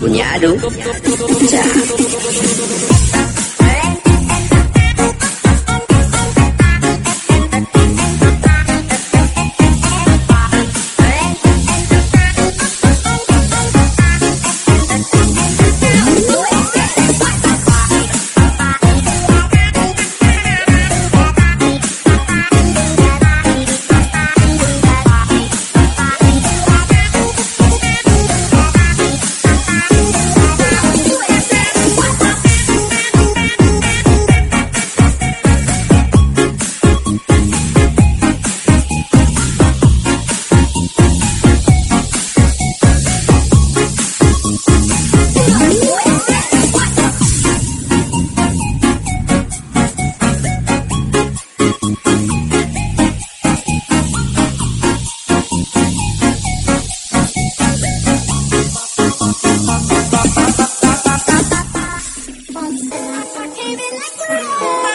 punya aduh. Like you're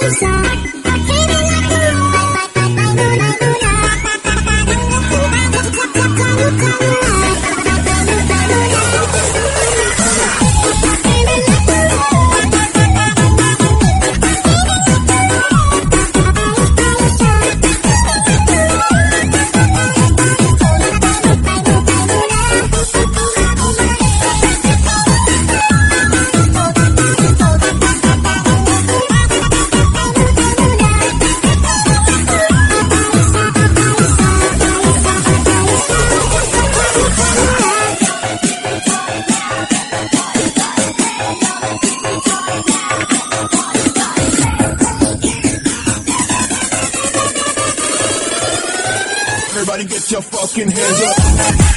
desire. Your fucking hands up.